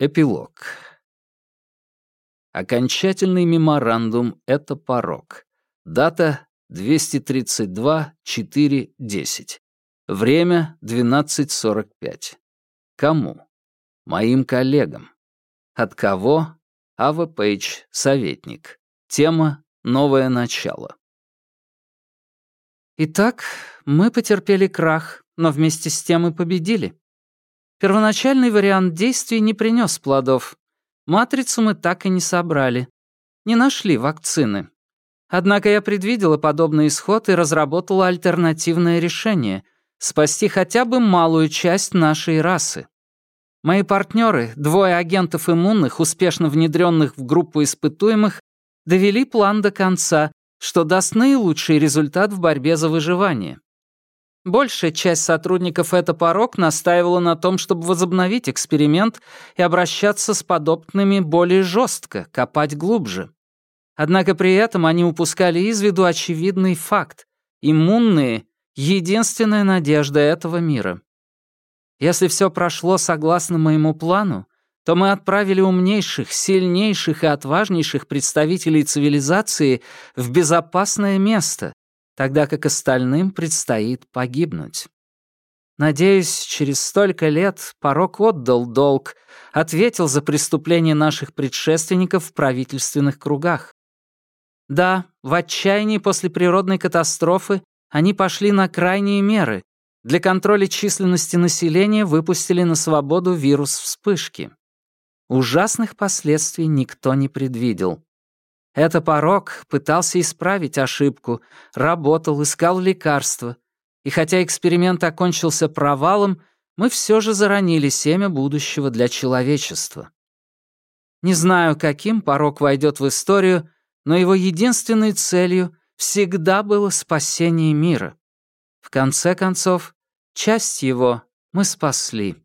Эпилог. Окончательный меморандум — это порог. Дата 232-4-10. Время 12.45. Кому? Моим коллегам. От кого? Ава Пейдж, советник. Тема «Новое начало». Итак, мы потерпели крах, но вместе с тем и победили. Первоначальный вариант действий не принес плодов. Матрицу мы так и не собрали. Не нашли вакцины. Однако я предвидела подобный исход и разработала альтернативное решение — спасти хотя бы малую часть нашей расы. Мои партнеры, двое агентов иммунных, успешно внедренных в группу испытуемых, довели план до конца, что даст наилучший результат в борьбе за выживание. Большая часть сотрудников это порог настаивала на том, чтобы возобновить эксперимент и обращаться с подопытными более жестко, копать глубже. Однако при этом они упускали из виду очевидный факт. Иммунные — единственная надежда этого мира. Если все прошло согласно моему плану, то мы отправили умнейших, сильнейших и отважнейших представителей цивилизации в безопасное место, тогда как остальным предстоит погибнуть. Надеюсь, через столько лет порог отдал долг, ответил за преступления наших предшественников в правительственных кругах. Да, в отчаянии после природной катастрофы они пошли на крайние меры. Для контроля численности населения выпустили на свободу вирус вспышки. Ужасных последствий никто не предвидел. Это порог пытался исправить ошибку, работал, искал лекарства. И хотя эксперимент окончился провалом, мы все же заронили семя будущего для человечества. Не знаю, каким порог войдет в историю, но его единственной целью всегда было спасение мира. В конце концов, часть его мы спасли.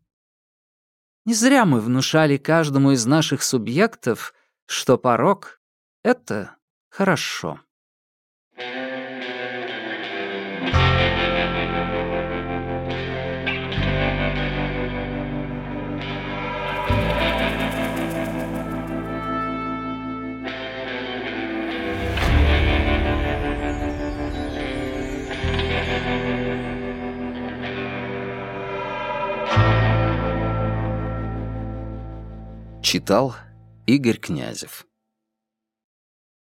Не зря мы внушали каждому из наших субъектов, что порог это хорошо. Читал Игорь Князев